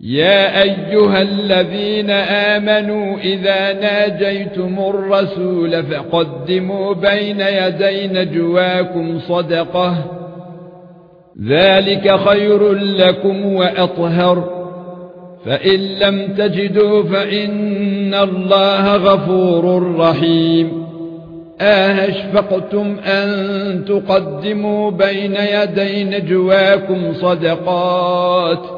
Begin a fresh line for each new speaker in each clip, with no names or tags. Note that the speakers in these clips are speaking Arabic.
يا ايها الذين امنوا اذا ناجيتم الرسول فقدموا بين يدي نجواكم صدقه ذلك خير لكم واطهر فان لم تجدوا فان الله غفور رحيم آه اشفقتم ان تقدموا بين يدي نجواكم صدقات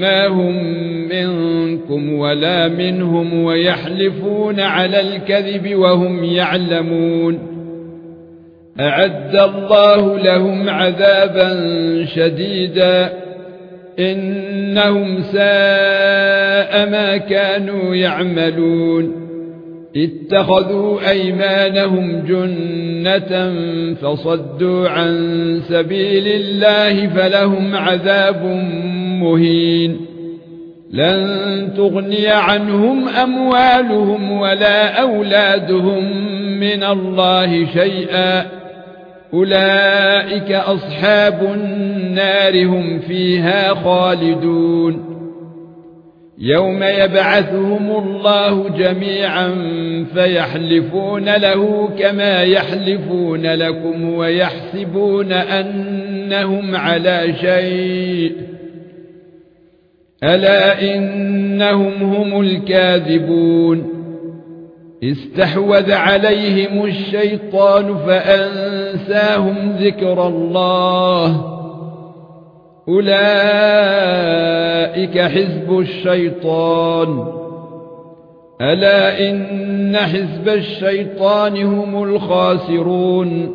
ما هم مِنكُمْ وَلَا مِنْهُمْ وَيَحْلِفُونَ عَلَى الْكَذِبِ وَهُمْ يَعْلَمُونَ أَعَدَّ اللَّهُ لَهُمْ عَذَابًا شَدِيدًا إِنَّهُمْ سَاءَ مَا كَانُوا يَعْمَلُونَ اتخذوا ايمانهم جنة فصدوا عن سبيل الله فلهم عذاب مهين لن تغني عنهم اموالهم ولا اولادهم من الله شيئا اولئك اصحاب النار هم فيها خالدون يَوْمَ يَبْعَثُهُمُ اللَّهُ جَمِيعًا فَيَحْلِفُونَ لَهُ كَمَا يَحْلِفُونَ لَكُمْ وَيَحْسَبُونَ أَنَّهُمْ عَلَى شَيْءٍ الا انهم هم الكاذبون استحوذ عليهم الشيطان فانساهم ذكر الله اولئك حزب الشيطان الا ان حزب الشيطان هم الخاسرون